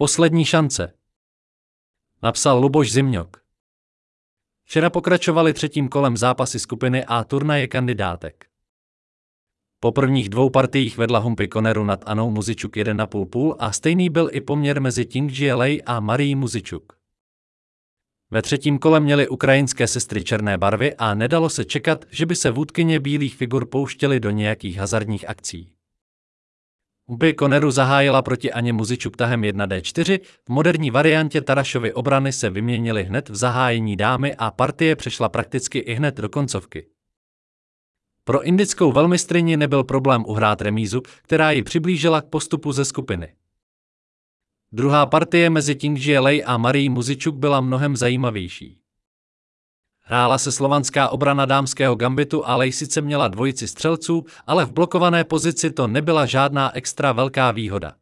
Poslední šance. Napsal Luboš Zimňok. Včera pokračovali třetím kolem zápasy skupiny A turnaje kandidátek. Po prvních dvou partiích vedla Humpy Koneru nad Anou Muzičuk 1,5 půl a stejný byl i poměr mezi Tingji Lei a Marii Muzičuk. Ve třetím kole měly ukrajinské sestry černé barvy a nedalo se čekat, že by se vůdkyně bílých figur pouštěly do nějakých hazardních akcí. Humpy Koneru zahájila proti Aně Muzičuk tahem 1D4, v moderní variantě Tarašovy obrany se vyměnily hned v zahájení dámy a partie přešla prakticky i hned do koncovky. Pro indickou velmistrini nebyl problém uhrát remízu, která ji přiblížila k postupu ze skupiny. Druhá partie mezi Tingji Lei a Marí Muzičuk byla mnohem zajímavější. Hrála se slovanská obrana dámského gambitu a sice měla dvojici střelců, ale v blokované pozici to nebyla žádná extra velká výhoda.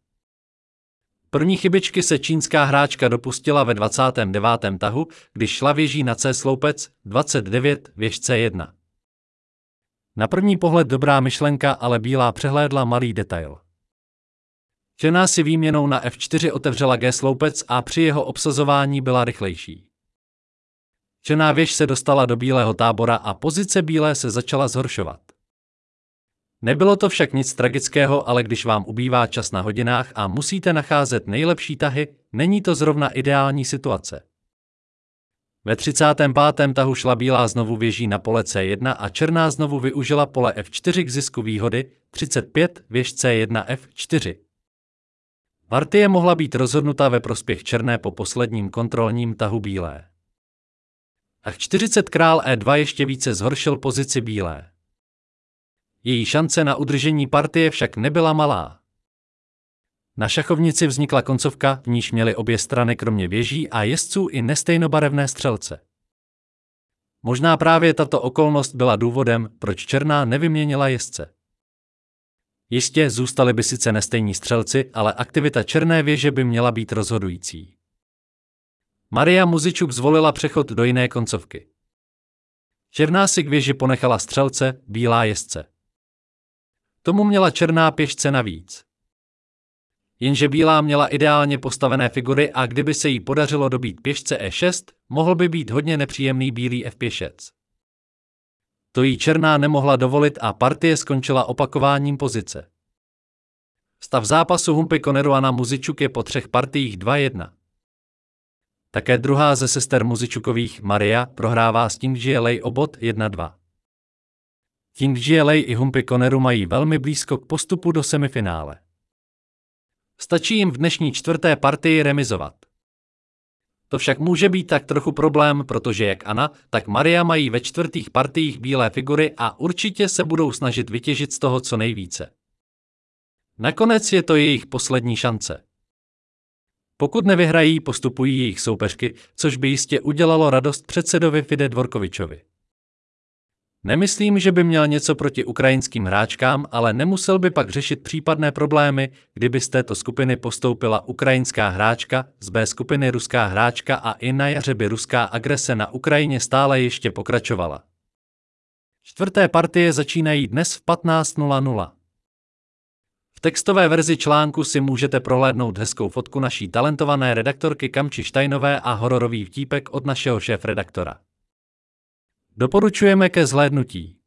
První chybičky se čínská hráčka dopustila ve 29. tahu, když šla věží na C sloupec 29 věž C1. Na první pohled dobrá myšlenka, ale bílá přehlédla malý detail. Černá si výměnou na F4 otevřela G sloupec a při jeho obsazování byla rychlejší. Černá věž se dostala do bílého tábora a pozice bílé se začala zhoršovat. Nebylo to však nic tragického, ale když vám ubývá čas na hodinách a musíte nacházet nejlepší tahy, není to zrovna ideální situace. Ve 35. tahu šla bílá znovu věží na pole C1 a černá znovu využila pole F4 k zisku výhody 35 věž C1 F4. Partie mohla být rozhodnuta ve prospěch černé po posledním kontrolním tahu bílé. Ach 40 král E2 ještě více zhoršil pozici bílé. Její šance na udržení partie však nebyla malá. Na šachovnici vznikla koncovka, v níž měly obě strany kromě věží a jezdců i nestejnobarevné střelce. Možná právě tato okolnost byla důvodem, proč Černá nevyměnila jezdce. Jistě zůstali by sice nestejní střelci, ale aktivita Černé věže by měla být rozhodující. Maria Muzičuk zvolila přechod do jiné koncovky. Černá si k věži ponechala střelce, bílá jezdce. Tomu měla černá pěšce navíc. Jenže bílá měla ideálně postavené figury a kdyby se jí podařilo dobít pěšce E6, mohl by být hodně nepříjemný bílý F pěšec. To jí černá nemohla dovolit a partie skončila opakováním pozice. Stav zápasu Humpy Koneruana Muzičuk je po třech partiích 2-1. Také druhá ze sester Muzičukových, Maria, prohrává s tím, že Lej obot 1-2. Tím, že Lej i Humpy Koneru mají velmi blízko k postupu do semifinále. Stačí jim v dnešní čtvrté partii remizovat. To však může být tak trochu problém, protože jak Anna, tak Maria mají ve čtvrtých partiích bílé figury a určitě se budou snažit vytěžit z toho co nejvíce. Nakonec je to jejich poslední šance. Pokud nevyhrají, postupují jejich soupeřky, což by jistě udělalo radost předsedovi Fide Dvorkovičovi. Nemyslím, že by měl něco proti ukrajinským hráčkám, ale nemusel by pak řešit případné problémy, kdyby z této skupiny postoupila ukrajinská hráčka, z B skupiny ruská hráčka a i na jaře by ruská agrese na Ukrajině stále ještě pokračovala. Čtvrté partie začínají dnes v 15.00. V textové verzi článku si můžete prohlédnout hezkou fotku naší talentované redaktorky Kamči Štajnové a hororový vtípek od našeho šéf-redaktora. Doporučujeme ke zhlédnutí.